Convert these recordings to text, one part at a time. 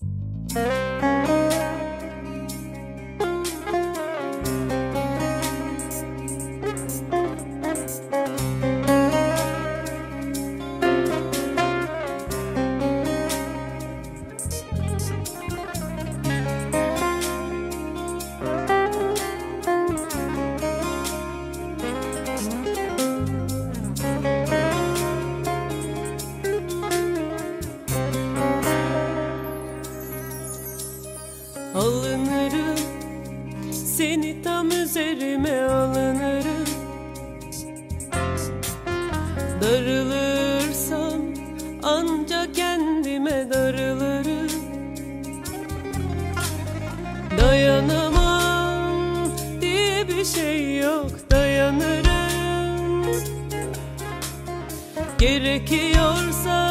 Thank you. alınırım. Seni tam üzerime alınırım. Darılırsam ancak kendime darılırım. Dayanamam diye bir şey yok dayanırım. Gerekiyorsa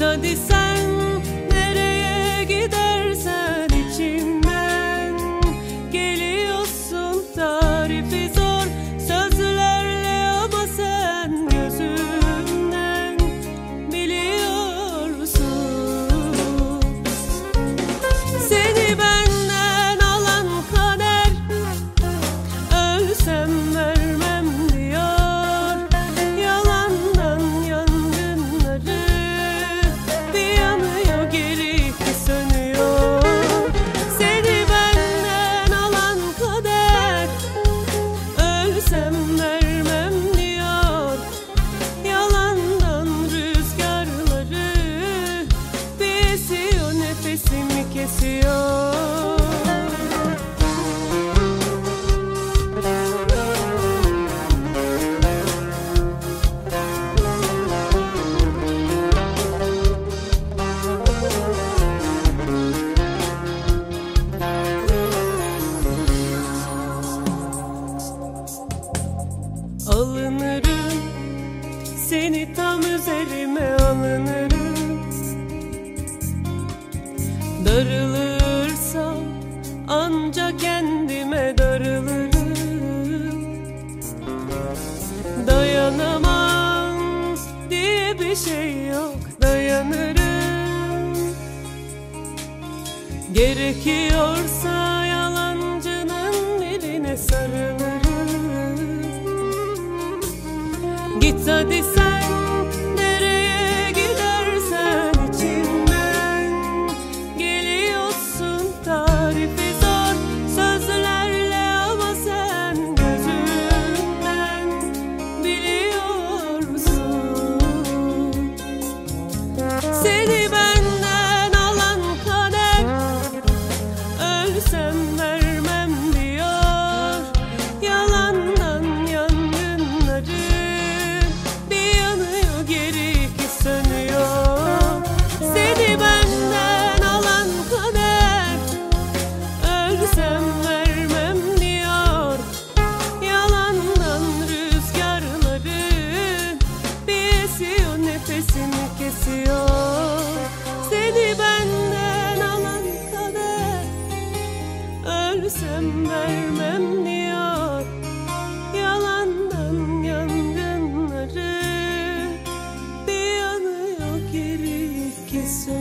so this nefesimi kesiyor. Alınırım seni tam üzerime alınır Darılırsam ancak kendime darılırım. Dayanamaz diye bir şey yok dayanırım. Gerekiyorsa yalancının birine sarılırım. Git hadi so